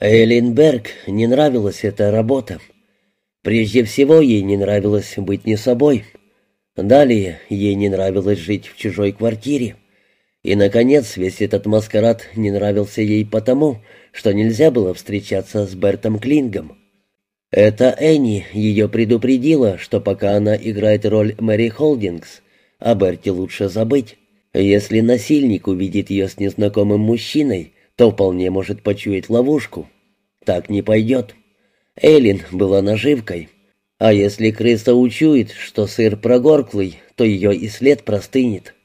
Эйлин Берг не нравилась эта работа. Прежде всего, ей не нравилось быть не собой. Далее, ей не нравилось жить в чужой квартире. И, наконец, весь этот маскарад не нравился ей потому, что нельзя было встречаться с Бертом Клингом. Это Энни ее предупредила, что пока она играет роль Мэри Холдингс, о Берте лучше забыть. Если насильник увидит ее с незнакомым мужчиной, то вполне может почуять ловушку. Так не пойдет. Эйлин была наживкой. А если крыса учует, что сыр прогорклый, то ее и след простынет.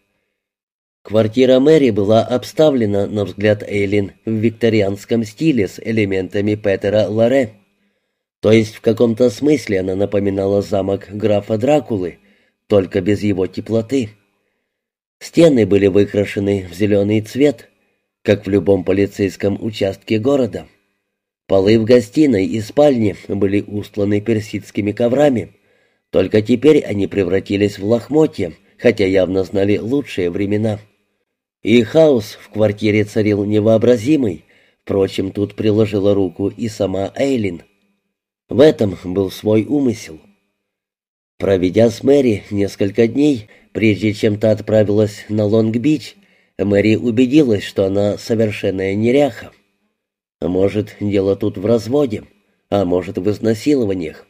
Квартира Мэри была обставлена, на взгляд Эйлин, в викторианском стиле с элементами Петера Ларе. То есть в каком-то смысле она напоминала замок графа Дракулы, только без его теплоты. Стены были выкрашены в зеленый цвет, как в любом полицейском участке города. Полы в гостиной и спальне были устланы персидскими коврами, только теперь они превратились в лохмотья, хотя явно знали лучшие времена. И хаос в квартире царил невообразимый, впрочем, тут приложила руку и сама Эйлин. В этом был свой умысел. Проведя с Мэри несколько дней, прежде чем та отправилась на Лонг-Бич, Мэри убедилась, что она совершенная неряха. Может, дело тут в разводе, а может, в изнасилованиях.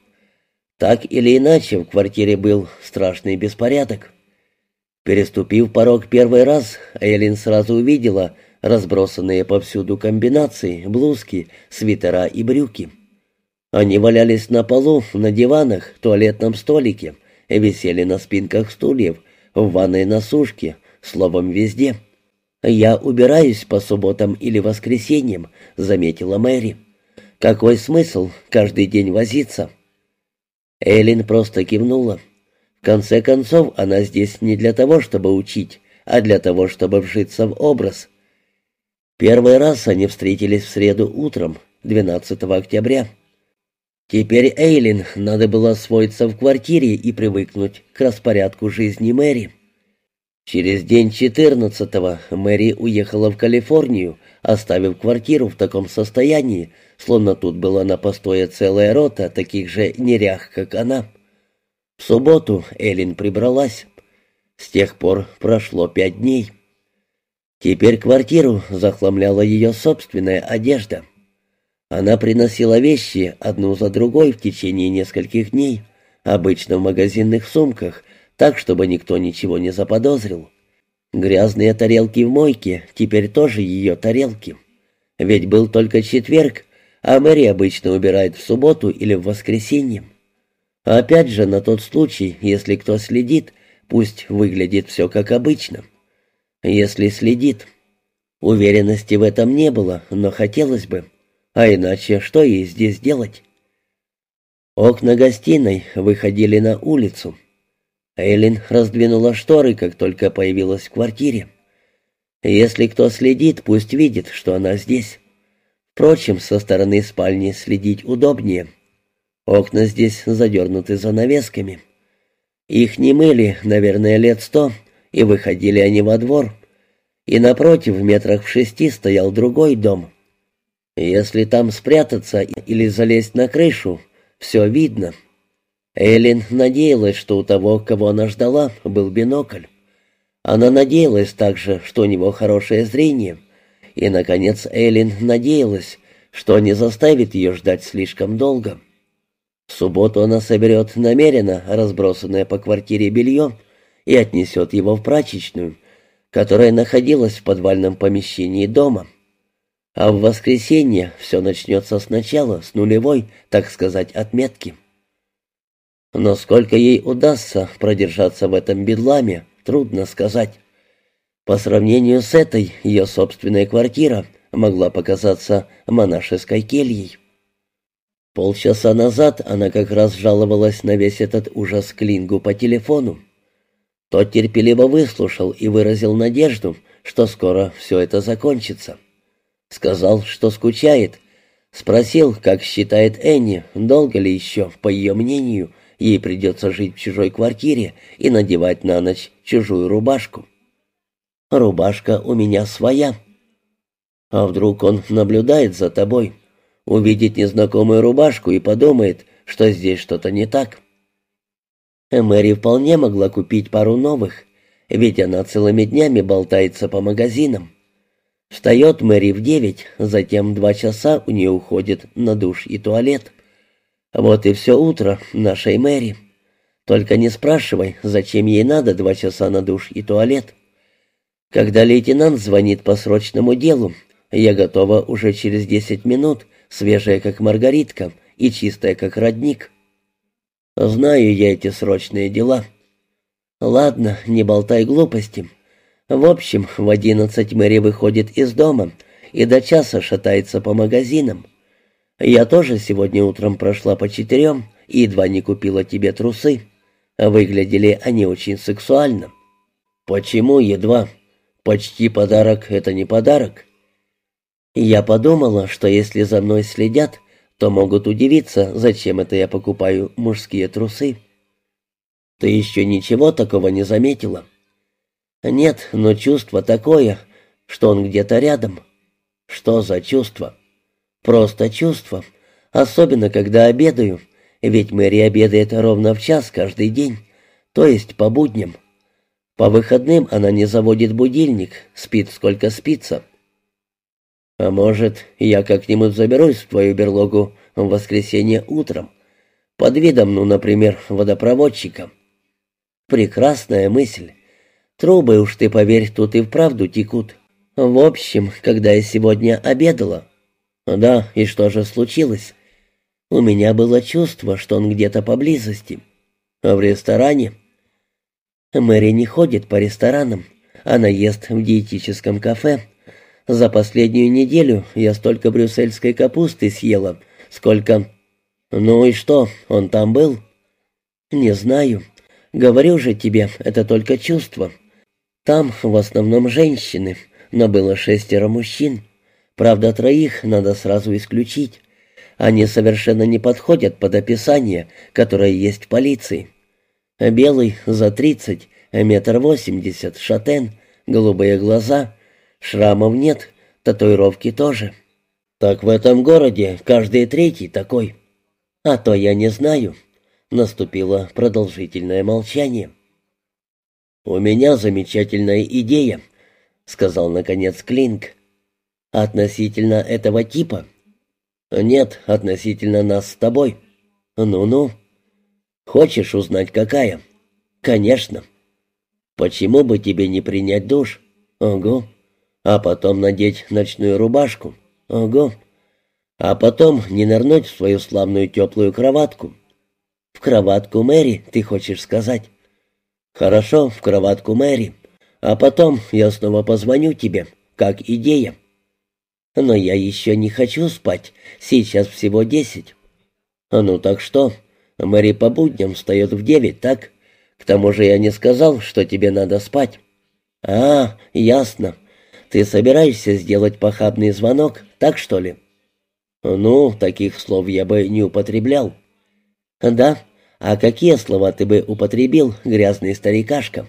Так или иначе, в квартире был страшный беспорядок. Переступив порог первый раз, Эйлин сразу увидела разбросанные повсюду комбинации, блузки, свитера и брюки. Они валялись на полу, на диванах, туалетном столике, висели на спинках стульев, в ванной на сушке, словом, везде. «Я убираюсь по субботам или воскресеньям», — заметила Мэри. «Какой смысл каждый день возиться?» Эллин просто кивнула. В конце концов, она здесь не для того, чтобы учить, а для того, чтобы вжиться в образ. Первый раз они встретились в среду утром, 12 октября. Теперь Эйлин надо было освоиться в квартире и привыкнуть к распорядку жизни Мэри. Через день четырнадцатого Мэри уехала в Калифорнию, оставив квартиру в таком состоянии, словно тут была на постое целая рота таких же нерях, как она. В субботу Эллин прибралась. С тех пор прошло пять дней. Теперь квартиру захламляла ее собственная одежда. Она приносила вещи одну за другой в течение нескольких дней, обычно в магазинных сумках, так, чтобы никто ничего не заподозрил. Грязные тарелки в мойке теперь тоже ее тарелки. Ведь был только четверг, а Мэри обычно убирает в субботу или в воскресенье. Опять же, на тот случай, если кто следит, пусть выглядит все как обычно. Если следит. Уверенности в этом не было, но хотелось бы. А иначе что ей здесь делать? Окна гостиной выходили на улицу. Эйлин раздвинула шторы, как только появилась в квартире. Если кто следит, пусть видит, что она здесь. Впрочем, со стороны спальни следить удобнее. Окна здесь задернуты занавесками. Их не мыли, наверное, лет сто, и выходили они во двор. И напротив, в метрах в шести, стоял другой дом. Если там спрятаться или залезть на крышу, все видно. Эллен надеялась, что у того, кого она ждала, был бинокль. Она надеялась также, что у него хорошее зрение. И, наконец, Эллен надеялась, что не заставит ее ждать слишком долго. В субботу она соберет намеренно разбросанное по квартире белье и отнесет его в прачечную, которая находилась в подвальном помещении дома. А в воскресенье все начнется сначала, с нулевой, так сказать, отметки. Но сколько ей удастся продержаться в этом бедламе, трудно сказать. По сравнению с этой, ее собственная квартира могла показаться монашеской кельей. Полчаса назад она как раз жаловалась на весь этот ужас Клингу по телефону. Тот терпеливо выслушал и выразил надежду, что скоро все это закончится. Сказал, что скучает. Спросил, как считает Энни, долго ли еще, по ее мнению, ей придется жить в чужой квартире и надевать на ночь чужую рубашку. «Рубашка у меня своя». «А вдруг он наблюдает за тобой? увидит незнакомую рубашку и подумает, что здесь что-то не так. Мэри вполне могла купить пару новых, ведь она целыми днями болтается по магазинам. Встает Мэри в девять, затем два часа у нее уходит на душ и туалет. Вот и все утро нашей Мэри. Только не спрашивай, зачем ей надо два часа на душ и туалет. Когда лейтенант звонит по срочному делу, я готова уже через десять минут, свежая как маргаритка и чистая как родник. Знаю я эти срочные дела. Ладно, не болтай глупости. В общем, в одиннадцать Мэри выходит из дома и до часа шатается по магазинам. Я тоже сегодня утром прошла по четырем и едва не купила тебе трусы. Выглядели они очень сексуально. Почему едва? Почти подарок — это не подарок. Я подумала, что если за мной следят, то могут удивиться, зачем это я покупаю мужские трусы. Ты еще ничего такого не заметила? Нет, но чувство такое, что он где-то рядом. Что за чувство? Просто чувство. Особенно, когда обедаю. Ведь Мэри обедает ровно в час каждый день, то есть по будням. По выходным она не заводит будильник, спит сколько спится. А может, я как-нибудь заберусь в твою берлогу в воскресенье утром, под видом, ну, например, водопроводчика. Прекрасная мысль. Трубы уж ты, поверь, тут и вправду текут. В общем, когда я сегодня обедала... Да, и что же случилось? У меня было чувство, что он где-то поблизости. А в ресторане... Мэри не ходит по ресторанам. Она ест в диетическом кафе. За последнюю неделю я столько брюссельской капусты съела, сколько... Ну и что, он там был? Не знаю. Говорю же тебе, это только чувство. Там в основном женщины, но было шестеро мужчин. Правда, троих надо сразу исключить. Они совершенно не подходят под описание, которое есть в полиции. Белый за тридцать, метр восемьдесят, шатен, голубые глаза, шрамов нет, татуировки тоже. Так в этом городе каждый третий такой. А то я не знаю. Наступило продолжительное молчание. «У меня замечательная идея», — сказал, наконец, Клинк. «Относительно этого типа?» «Нет, относительно нас с тобой». «Ну-ну». «Хочешь узнать, какая?» «Конечно». «Почему бы тебе не принять душ?» «Ого». «А потом надеть ночную рубашку?» «Ого». «А потом не нырнуть в свою славную теплую кроватку?» «В кроватку Мэри, ты хочешь сказать?» «Хорошо, в кроватку Мэри. А потом я снова позвоню тебе, как идея». «Но я еще не хочу спать. Сейчас всего десять». «Ну так что? Мэри по будням встает в девять, так? К тому же я не сказал, что тебе надо спать». «А, ясно. Ты собираешься сделать похабный звонок, так что ли?» «Ну, таких слов я бы не употреблял». «Да? А какие слова ты бы употребил, грязный старикашка?»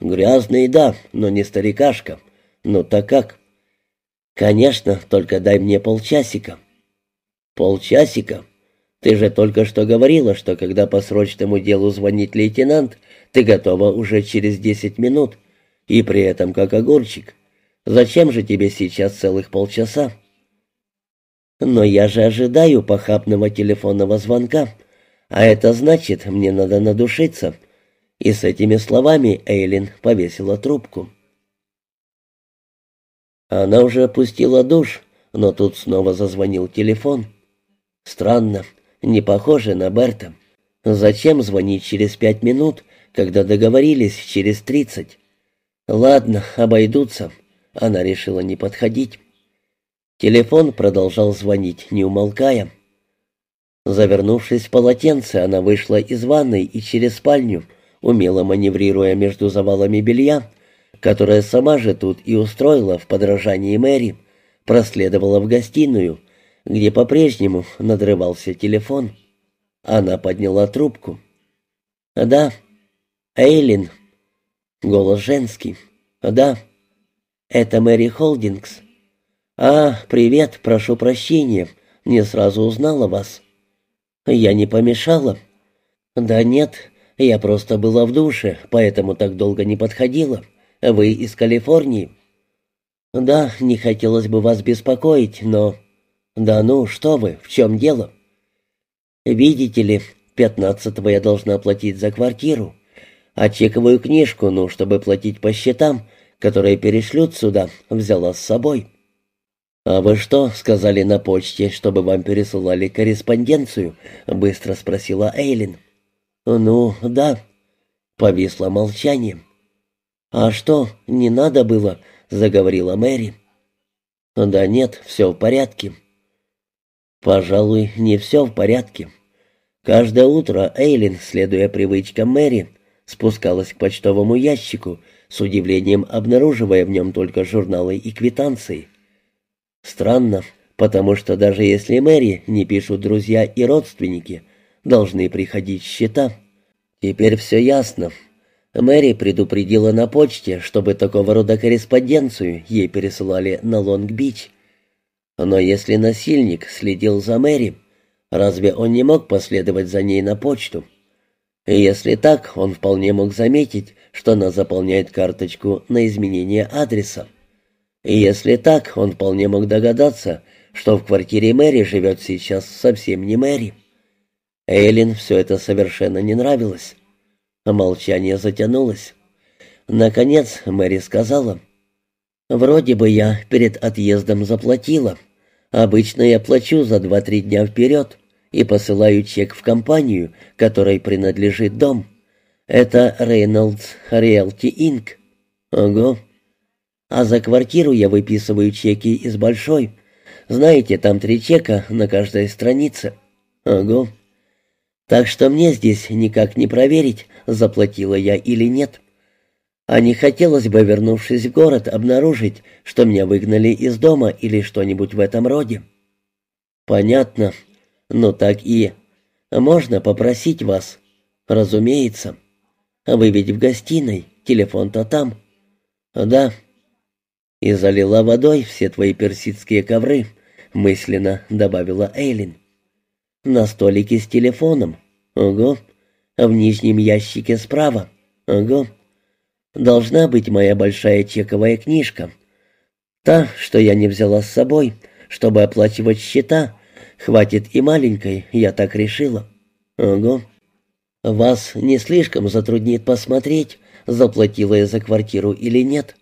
«Грязный, да, но не старикашка. Ну так как?» «Конечно, только дай мне полчасика». «Полчасика? Ты же только что говорила, что когда по срочному делу звонит лейтенант, ты готова уже через десять минут, и при этом как огурчик. Зачем же тебе сейчас целых полчаса?» «Но я же ожидаю похабного телефонного звонка», а это значит, мне надо надушиться. И с этими словами Эйлин повесила трубку. Она уже опустила душ, но тут снова зазвонил телефон. Странно, не похоже на Берта. Зачем звонить через пять минут, когда договорились через тридцать? Ладно, обойдутся. Она решила не подходить. Телефон продолжал звонить, не умолкая. Завернувшись в полотенце, она вышла из ванной и через спальню, умело маневрируя между завалами белья, которое сама же тут и устроила в подражании Мэри, проследовала в гостиную, где по-прежнему надрывался телефон. Она подняла трубку. «Да, Эйлин». Голос женский. «Да, это Мэри Холдингс». «А, привет, прошу прощения. Не сразу узнала вас». «Я не помешала?» «Да нет, я просто была в душе, поэтому так долго не подходила. Вы из Калифорнии?» «Да, не хотелось бы вас беспокоить, но...» «Да ну, что вы, в чем дело?» «Видите ли, пятнадцатого я должна оплатить за квартиру, а чековую книжку, ну, чтобы платить по счетам, которые перешлют сюда, взяла с собой». «А вы что, сказали на почте, чтобы вам пересылали корреспонденцию?» — быстро спросила Эйлин. «Ну, да». Повисло молчание. «А что, не надо было?» — заговорила Мэри. «Да нет, все в порядке». «Пожалуй, не все в порядке». Каждое утро Эйлин, следуя привычкам Мэри, спускалась к почтовому ящику, с удивлением обнаруживая в нем только журналы и квитанции. Странно, потому что даже если Мэри не пишут друзья и родственники, должны приходить счета. Теперь все ясно. Мэри предупредила на почте, чтобы такого рода корреспонденцию ей пересылали на Лонг-Бич. Но если насильник следил за Мэри, разве он не мог последовать за ней на почту? И если так, он вполне мог заметить, что она заполняет карточку на изменение адреса. И если так, он вполне мог догадаться, что в квартире Мэри живет сейчас совсем не Мэри. Эйлин все это совершенно не нравилось. Молчание затянулось. Наконец Мэри сказала, «Вроде бы я перед отъездом заплатила. Обычно я плачу за два-три дня вперед и посылаю чек в компанию, которой принадлежит дом. Это Reynolds Realty Inc. Ого, а за квартиру я выписываю чеки из большой. Знаете, там три чека на каждой странице. Ого. Так что мне здесь никак не проверить, заплатила я или нет. А не хотелось бы, вернувшись в город, обнаружить, что меня выгнали из дома или что-нибудь в этом роде. Понятно. Но так и... Можно попросить вас? Разумеется. Вы ведь в гостиной, телефон-то там. Да, «И залила водой все твои персидские ковры», — мысленно добавила Эйлин. «На столике с телефоном. Ого. А в нижнем ящике справа. Ого. Должна быть моя большая чековая книжка. Та, что я не взяла с собой, чтобы оплачивать счета. Хватит и маленькой, я так решила. Ого. Вас не слишком затруднит посмотреть, заплатила я за квартиру или нет?»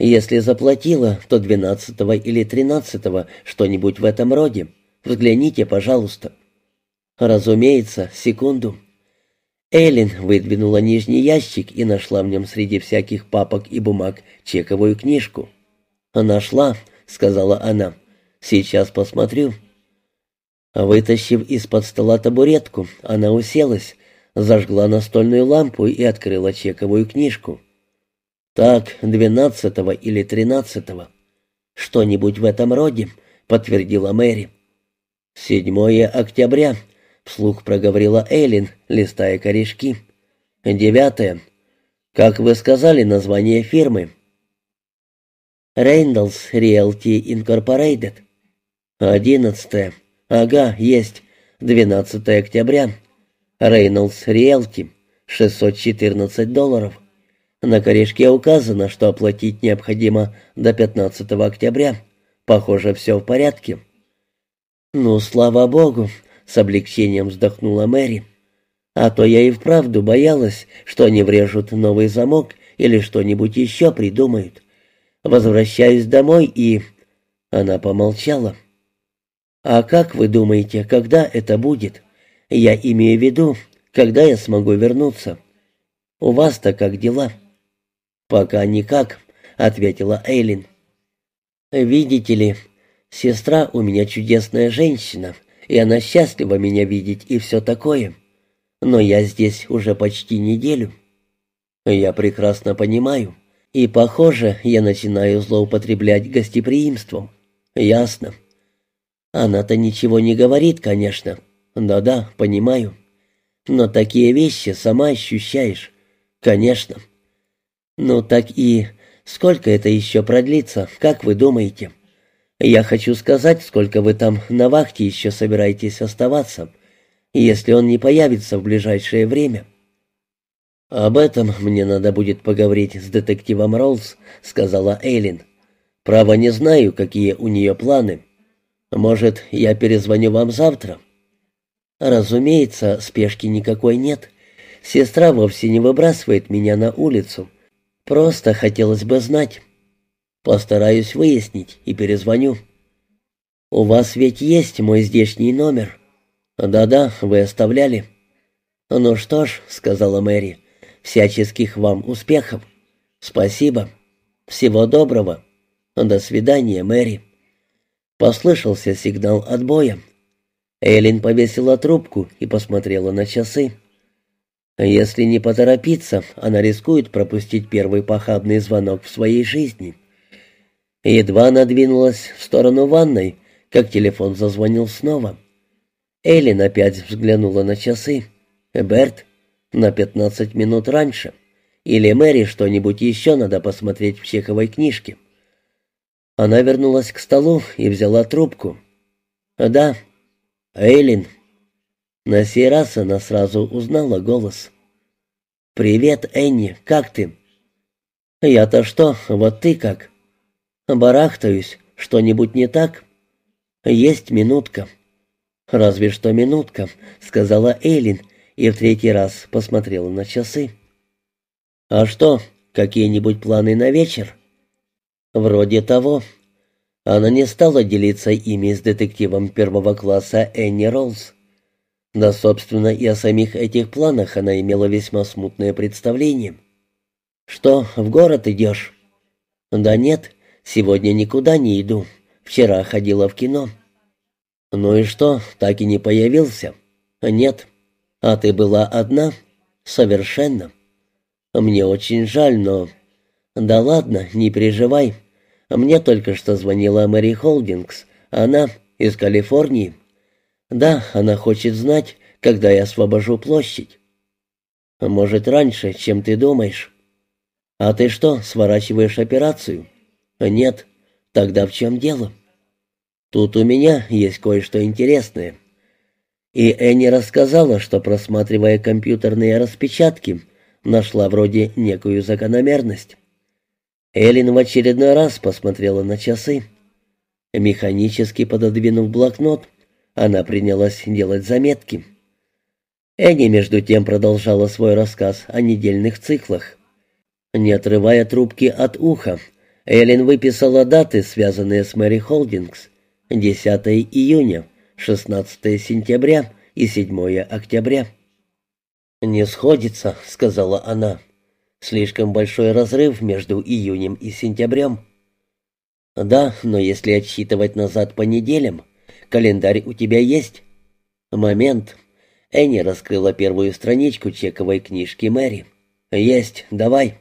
Если заплатила, то двенадцатого или тринадцатого, что-нибудь в этом роде. Взгляните, пожалуйста». «Разумеется, секунду». Эллен выдвинула нижний ящик и нашла в нем среди всяких папок и бумаг чековую книжку. «Нашла», — сказала она. «Сейчас посмотрю». Вытащив из-под стола табуретку, она уселась, зажгла настольную лампу и открыла чековую книжку. «Так, двенадцатого или тринадцатого». «Что-нибудь в этом роде», — подтвердила Мэри. «Седьмое октября», — вслух проговорила Эйлин, листая корешки. «Девятое. Как вы сказали название фирмы?» «Рейндалс Риэлти Инкорпорейтед». «Одиннадцатое. Ага, есть. Двенадцатое октября. Рейнольдс Риэлти. Шестьсот четырнадцать долларов». На корешке указано, что оплатить необходимо до 15 октября. Похоже, все в порядке. «Ну, слава богу!» — с облегчением вздохнула Мэри. «А то я и вправду боялась, что они врежут новый замок или что-нибудь еще придумают. Возвращаюсь домой и...» Она помолчала. «А как вы думаете, когда это будет? Я имею в виду, когда я смогу вернуться? У вас-то как дела?» «Пока никак», — ответила Эйлин. «Видите ли, сестра у меня чудесная женщина, и она счастлива меня видеть и все такое. Но я здесь уже почти неделю. Я прекрасно понимаю, и, похоже, я начинаю злоупотреблять гостеприимством. Ясно. Она-то ничего не говорит, конечно. Да-да, понимаю. Но такие вещи сама ощущаешь. Конечно. «Ну так и сколько это еще продлится, как вы думаете? Я хочу сказать, сколько вы там на вахте еще собираетесь оставаться, если он не появится в ближайшее время». «Об этом мне надо будет поговорить с детективом Роллс», — сказала Эйлин. «Право не знаю, какие у нее планы. Может, я перезвоню вам завтра?» «Разумеется, спешки никакой нет. Сестра вовсе не выбрасывает меня на улицу. Просто хотелось бы знать. Постараюсь выяснить и перезвоню». «У вас ведь есть мой здешний номер?» «Да-да, вы оставляли». «Ну что ж», — сказала Мэри, — «всяческих вам успехов». «Спасибо. Всего доброго. До свидания, Мэри». Послышался сигнал отбоя. Эллин повесила трубку и посмотрела на часы. Если не поторопиться, она рискует пропустить первый похабный звонок в своей жизни. Едва она двинулась в сторону ванной, как телефон зазвонил снова. Эллин опять взглянула на часы. «Берт, на пятнадцать минут раньше. Или Мэри что-нибудь еще надо посмотреть в чековой книжке». Она вернулась к столу и взяла трубку. «Да, Эйлин». На сей раз она сразу узнала голос. «Привет, Энни, как ты?» «Я-то что, вот ты как?» «Барахтаюсь, что-нибудь не так?» «Есть минутка». «Разве что минутка», — сказала Эйлин и в третий раз посмотрела на часы. «А что, какие-нибудь планы на вечер?» «Вроде того». Она не стала делиться ими с детективом первого класса Энни Роллс. Да, собственно, и о самих этих планах она имела весьма смутное представление. «Что, в город идешь?» «Да нет, сегодня никуда не иду. Вчера ходила в кино». «Ну и что, так и не появился?» «Нет». «А ты была одна?» «Совершенно». «Мне очень жаль, но...» «Да ладно, не переживай. Мне только что звонила Мэри Холдингс. Она из Калифорнии. Да, она хочет знать, когда я освобожу площадь. Может, раньше, чем ты думаешь. А ты что, сворачиваешь операцию? Нет. Тогда в чем дело? Тут у меня есть кое-что интересное. И Энни рассказала, что, просматривая компьютерные распечатки, нашла вроде некую закономерность. Эллен в очередной раз посмотрела на часы. Механически пододвинув блокнот, она принялась делать заметки. Энни, между тем, продолжала свой рассказ о недельных циклах. Не отрывая трубки от уха, Эллен выписала даты, связанные с Мэри Холдингс. 10 июня, 16 сентября и 7 октября. «Не сходится», — сказала она. Слишком большой разрыв между июнем и сентябрем. Да, но если отсчитывать назад по неделям, календарь у тебя есть. Момент. Энни раскрыла первую страничку чековой книжки Мэри. Есть, давай.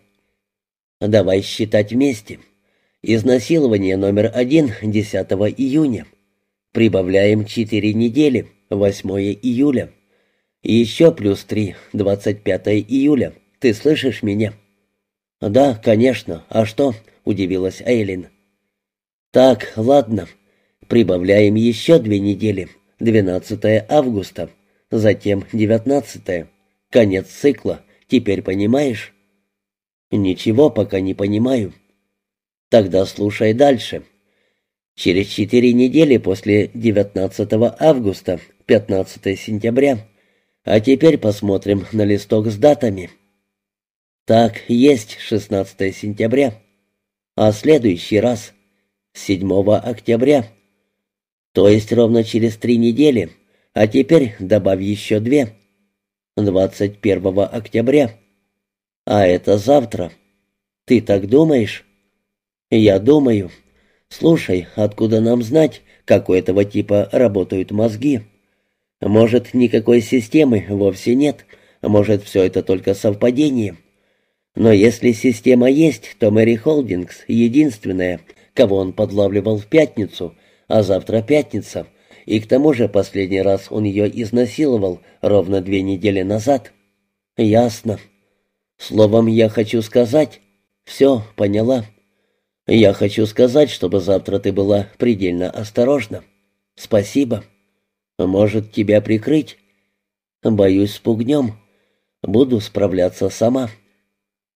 Давай считать вместе. Изнасилование номер один 10 июня. Прибавляем четыре недели, 8 июля. Еще плюс три, 25 июля. Ты слышишь меня?» «Да, конечно. А что?» — удивилась Эйлин. «Так, ладно. Прибавляем еще две недели. 12 августа. Затем 19. Конец цикла. Теперь понимаешь?» «Ничего пока не понимаю». «Тогда слушай дальше. Через четыре недели после 19 августа, 15 сентября. А теперь посмотрим на листок с датами». Так, есть 16 сентября. А следующий раз 7 октября. То есть ровно через три недели. А теперь добавь еще две. 21 октября. А это завтра. Ты так думаешь? Я думаю. Слушай, откуда нам знать, как у этого типа работают мозги? Может, никакой системы вовсе нет, может, все это только совпадение. Но если система есть, то Мэри Холдингс — единственная, кого он подлавливал в пятницу, а завтра пятница, и к тому же последний раз он ее изнасиловал ровно две недели назад. Ясно. Словом, я хочу сказать... Все, поняла. Я хочу сказать, чтобы завтра ты была предельно осторожна. Спасибо. Может, тебя прикрыть? Боюсь, спугнем. Буду справляться сама.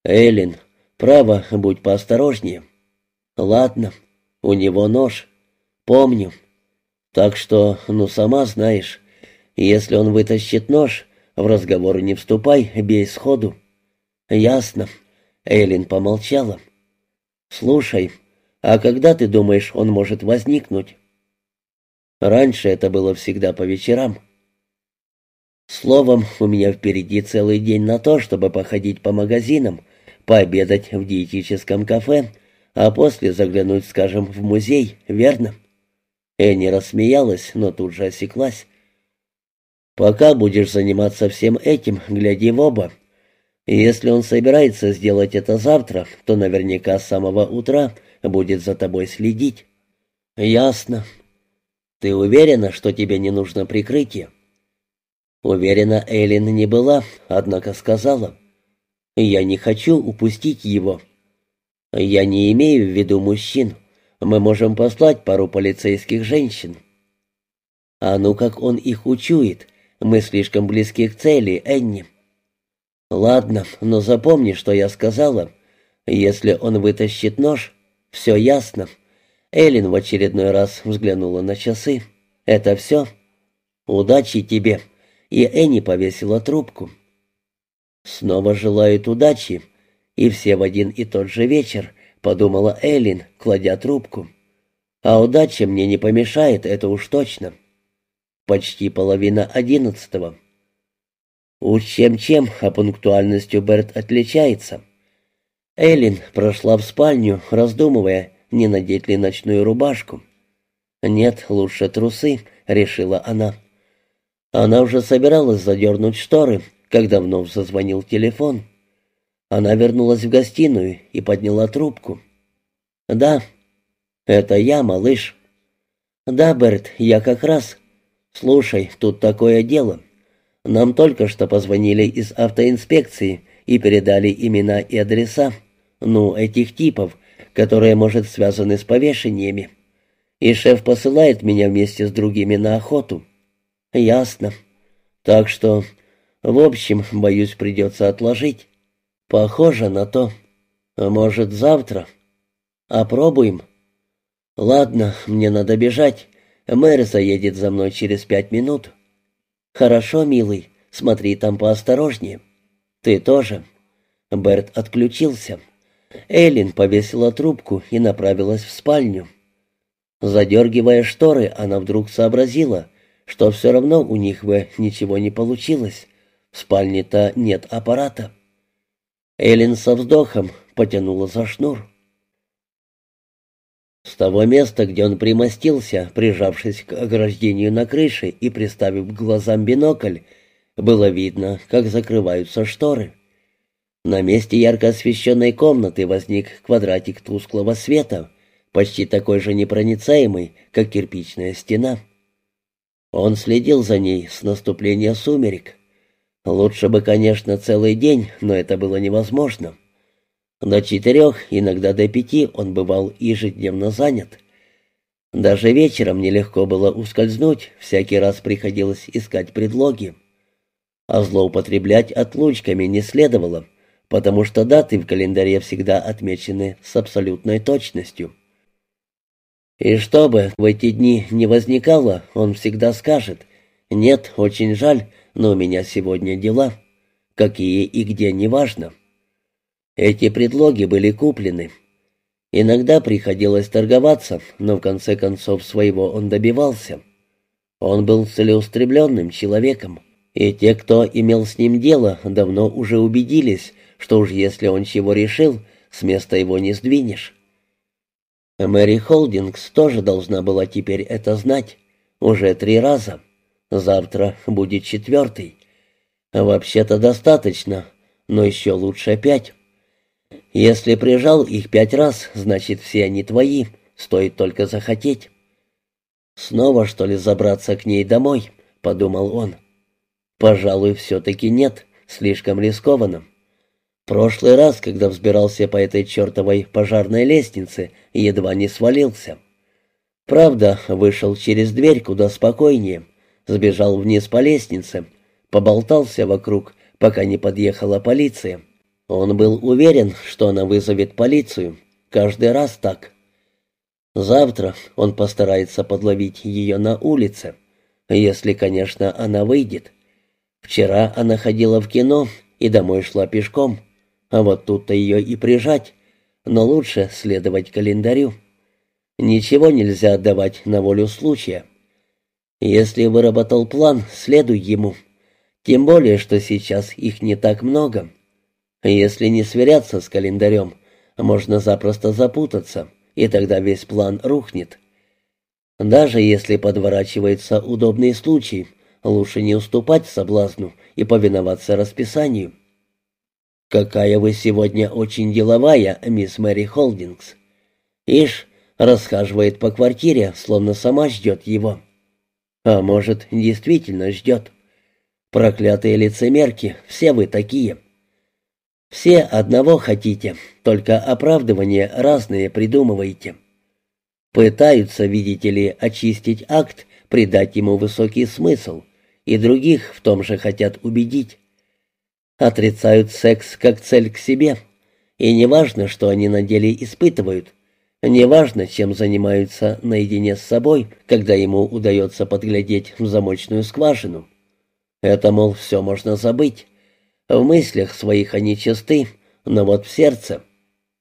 Эллен, право, будь поосторожнее. Ладно, у него нож. Помню. Так что, ну, сама знаешь, если он вытащит нож, в разговор не вступай, бей сходу. Ясно. Эллен помолчала. «Слушай, а когда ты думаешь, он может возникнуть?» «Раньше это было всегда по вечерам». «Словом, у меня впереди целый день на то, чтобы походить по магазинам, пообедать в диетическом кафе, а после заглянуть, скажем, в музей, верно?» Энни рассмеялась, но тут же осеклась. «Пока будешь заниматься всем этим, гляди в оба. И если он собирается сделать это завтра, то наверняка с самого утра будет за тобой следить. Ясно. Ты уверена, что тебе не нужно прикрытие? Уверена, Эллен не была, однако сказала. Я не хочу упустить его. Я не имею в виду мужчин. Мы можем послать пару полицейских женщин. А ну как он их учует. Мы слишком близки к цели, Энни. «Ладно, но запомни, что я сказала. Если он вытащит нож, все ясно». Эллен в очередной раз взглянула на часы. «Это все? Удачи тебе!» И Энни повесила трубку. «Снова желают удачи, и все в один и тот же вечер», — подумала Эллен, кладя трубку. «А удача мне не помешает, это уж точно». Почти половина одиннадцатого. Уж чем-чем, а пунктуальностью Берт отличается. Эллин прошла в спальню, раздумывая, не надеть ли ночную рубашку. «Нет, лучше трусы», — решила она. Она уже собиралась задернуть шторы, когда вновь зазвонил телефон. Она вернулась в гостиную и подняла трубку. «Да, это я, малыш». «Да, Берт, я как раз. Слушай, тут такое дело». Нам только что позвонили из автоинспекции и передали имена и адреса, ну, этих типов, которые, может, связаны с повешениями. И шеф посылает меня вместе с другими на охоту. Ясно. Так что, в общем, боюсь, придется отложить. Похоже на то. Может, завтра? Опробуем. Ладно, мне надо бежать. Мэр заедет за мной через пять минут. «Хорошо, милый, смотри там поосторожнее». «Ты тоже». Берт отключился. Эллин повесила трубку и направилась в спальню. Задергивая шторы, она вдруг сообразила, что все равно у них бы ничего не получилось. В спальне-то нет аппарата. Эллин со вздохом потянула за шнур. С того места, где он примостился, прижавшись к ограждению на крыше и приставив к глазам бинокль, было видно, как закрываются шторы. На месте ярко освещенной комнаты возник квадратик тусклого света, почти такой же непроницаемый, как кирпичная стена. Он следил за ней с наступления сумерек. Лучше бы, конечно, целый день, но это было невозможно. До четырех, иногда до пяти он бывал ежедневно занят. Даже вечером нелегко было ускользнуть, всякий раз приходилось искать предлоги. А злоупотреблять отлучками не следовало, потому что даты в календаре всегда отмечены с абсолютной точностью. И чтобы в эти дни не возникало, он всегда скажет «Нет, очень жаль, но у меня сегодня дела». Какие и где, неважно. Эти предлоги были куплены. Иногда приходилось торговаться, но в конце концов своего он добивался. Он был целеустремленным человеком, и те, кто имел с ним дело, давно уже убедились, что уж если он чего решил, с места его не сдвинешь. Мэри Холдингс тоже должна была теперь это знать. Уже три раза. Завтра будет четвертый. Вообще-то достаточно, но еще лучше пять. Если прижал их пять раз, значит, все они твои, стоит только захотеть. Снова, что ли, забраться к ней домой, подумал он. Пожалуй, все-таки нет, слишком рискованно. прошлый раз, когда взбирался по этой чертовой пожарной лестнице, едва не свалился. Правда, вышел через дверь куда спокойнее, сбежал вниз по лестнице, поболтался вокруг, пока не подъехала полиция. Он был уверен, что она вызовет полицию. Каждый раз так. Завтра он постарается подловить ее на улице, если, конечно, она выйдет. Вчера она ходила в кино и домой шла пешком, а вот тут-то ее и прижать, но лучше следовать календарю. Ничего нельзя отдавать на волю случая. Если выработал план, следуй ему. Тем более, что сейчас их не так много. Если не сверяться с календарем, можно запросто запутаться, и тогда весь план рухнет. Даже если подворачивается удобный случай, лучше не уступать соблазну и повиноваться расписанию. «Какая вы сегодня очень деловая, мисс Мэри Холдингс!» Ишь, расхаживает по квартире, словно сама ждет его. А может, действительно ждет. Проклятые лицемерки, все вы такие. Все одного хотите, только оправдывания разные придумываете. Пытаются, видите ли, очистить акт, придать ему высокий смысл, и других в том же хотят убедить. Отрицают секс как цель к себе, и неважно, что они на деле испытывают, неважно, чем занимаются наедине с собой, когда ему удается подглядеть в замочную скважину. Это, мол, все можно забыть. В мыслях своих они чисты, но вот в сердце...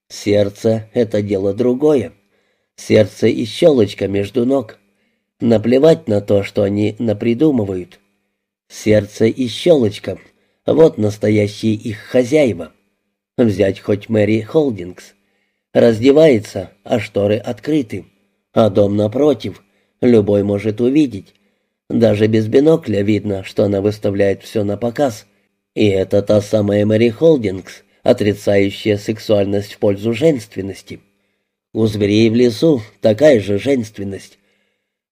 Сердце — это дело другое. Сердце и щелочка между ног. Наплевать на то, что они напридумывают. Сердце и щелочка — вот настоящие их хозяева. Взять хоть Мэри Холдингс. Раздевается, а шторы открыты. А дом напротив. Любой может увидеть. Даже без бинокля видно, что она выставляет все на показ. И это та самая Мэри Холдингс, отрицающая сексуальность в пользу женственности. У зверей в лесу такая же женственность.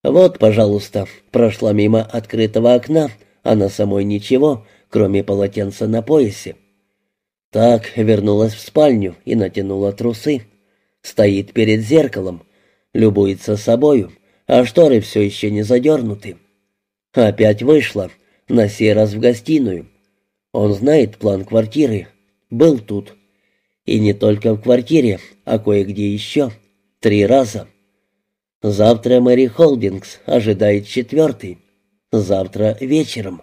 Вот, пожалуйста, прошла мимо открытого окна, а на самой ничего, кроме полотенца на поясе. Так вернулась в спальню и натянула трусы. Стоит перед зеркалом, любуется собою, а шторы все еще не задернуты. Опять вышла, на сей раз в гостиную, он знает план квартиры. Был тут. И не только в квартире, а кое-где еще. Три раза. Завтра Мэри Холдингс ожидает четвертый. Завтра вечером.